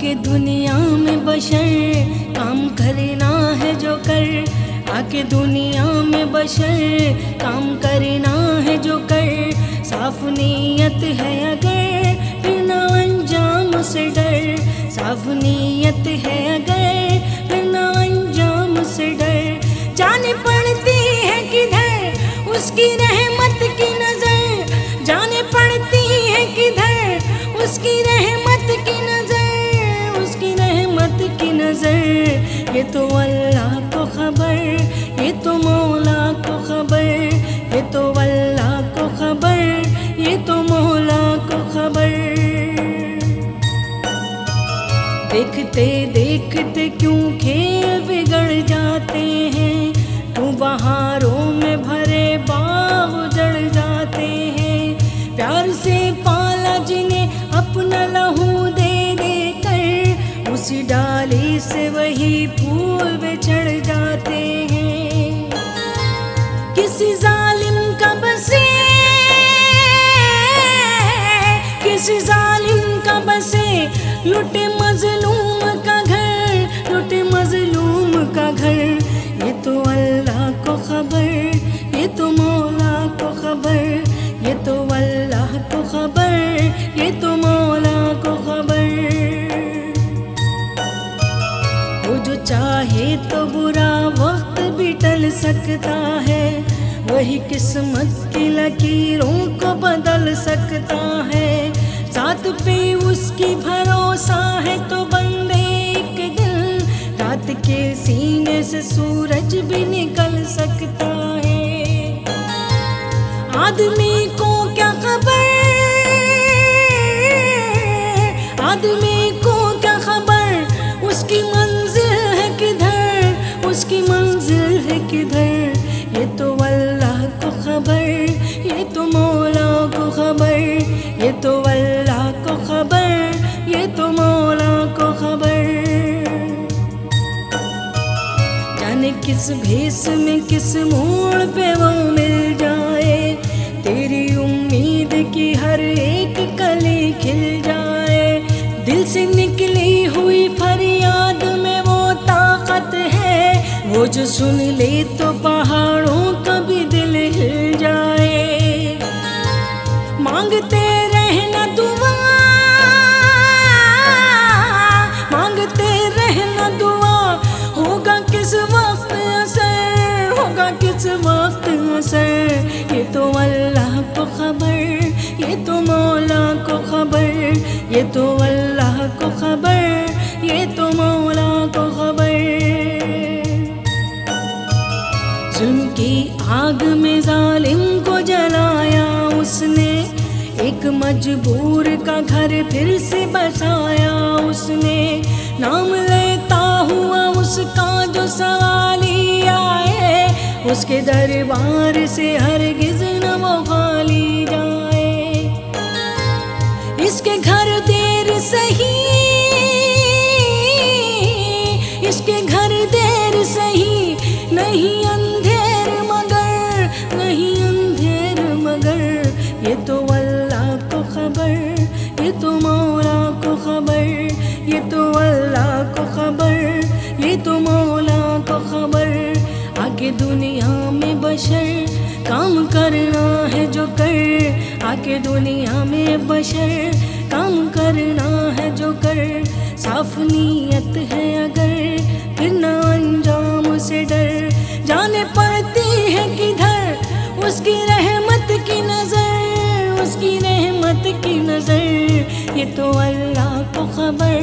کے دنیا میں بشر کام کرنا ہے جو کر۔ آ کے دنیا میں بشر کام کرنا ہے جو کر۔ صاف نیت ہے اگر، پھر نہ انجام سے ڈر۔ صاف نیت ہے اگر، پھر نہ انجام سے ڈر۔ جانے پڑتی ہے کدھر، اس کی رحمت کی نظر تو اللہ کو خبر، یہ تو مولا کو خبر، یہ تو اللہ کو خبر، یہ تو مولا کو خبر۔ دیکھتے دیکھتے کیوں کھیل بگڑ جاتے ہیں؟ تو بہاروں میں کر اسی ڈالی سے وہی پھول بچھڑ جاتے ہیں۔ کسی ظالم کا بسے کسی ظالم کا بسے لٹے مظلوم کا گھر لٹے مظلوم کا گھر۔ یہ تو اللہ کو خبر سکتا ہے، وہی قسمت کی لکیروں کو بدل سکتا ہے۔ ساتھ پہ اس کی بھروسہ ہے تو بندے ایک دن رات کے سینے سے سورج بھی نکل سکتا ہے۔ آدمی کو کیا خبر؟ آدمی کو کیا خبر؟ اس کی منزل ہے کدھر؟ اس کی منزل ہے کدھر؟ جانے کس بھیس میں کس موڑ پہ وہ مل جائے تیری امید کی ہر ایک کلی کھل جائے دل سے نکلی ہوئی فریاد میں وہ طاقت ہے وہ جو سن لے تو پہاڑوں کا بھی دل ہل جائے تو اللہ کو خبر، یہ تو مولا کو خبر، یہ تو اللہ کو خبر، یہ تو مولا کو خبر۔ ظلم کی آگ میں ظالم کو جلایا اس نے، ایک مجبور کا گھر پھر سے بسایا اس نے۔ نام لیتا ہوا اس کا جو سوالی آئے، اس کے دربار سے ہرگز اس کے گھر دیر سہی نہیں اندھیر مگر، نہیں اندھیر مگر۔ یہ تو اللہ کو خبر، یہ تو مولا کو خبر، یہ تو اللہ کو خبر، یہ تو مولا کو خبر۔ آگے دنیا میں بشر کام کرنا ہے جو کر۔ آگے دنیا میں بشر کام کرنا ہے جو کر۔ صاف نیت ہے اگر پھر نہ انجام اسے ڈر۔ جانے پڑتی ہے کدھر؟ اس کی رحمت کی نظر، اس کی رحمت کی نظر۔ یہ تو اللہ کو خبر،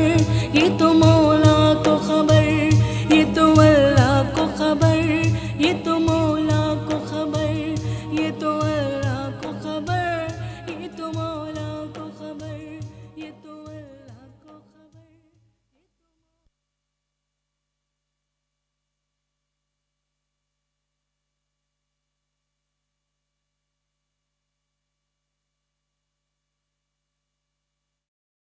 یہ تو مولا کو خبر۔ یہ تو اللہ کو خبر، یہ تو مولا کو خبر۔ یہ تو اللہ کو خبر، یہ تو مولا کو خبر۔ یہ تو اللہ